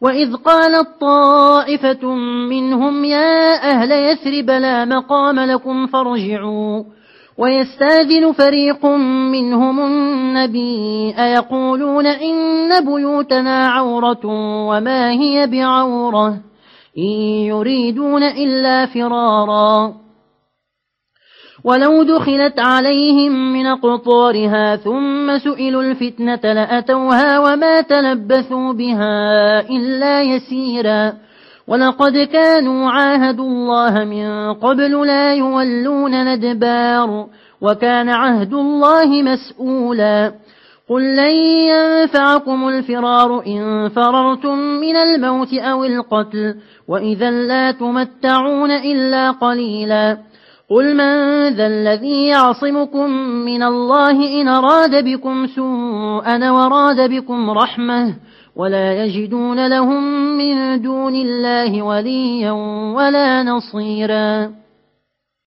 وإذ قالت طائفة منهم يا أهل يثرب لا مقام لكم فارجعوا ويستاذن فريق منهم النبي أيقولون إن بيوتنا عورة وما هي بعورة إن يريدون إلا فرارا ولو دخلت عليهم من قطورها ثم سئلوا الفتنة لأتوها وما تلبثوا بها إلا يسيرا. ولقد كانوا عاهدوا الله من قبل لا يولون ندبار وكان عهد الله مسؤولا. قل لن ينفعكم الفرار إن فررتم من الموت أو القتل وإذا لا تمتعون إلا قليلا. قل من ذا الذي يعصمكم من الله إن راد بكم سوءا وراد بكم رحمة ولا يجدون لهم من دون الله وليا ولا نصيرا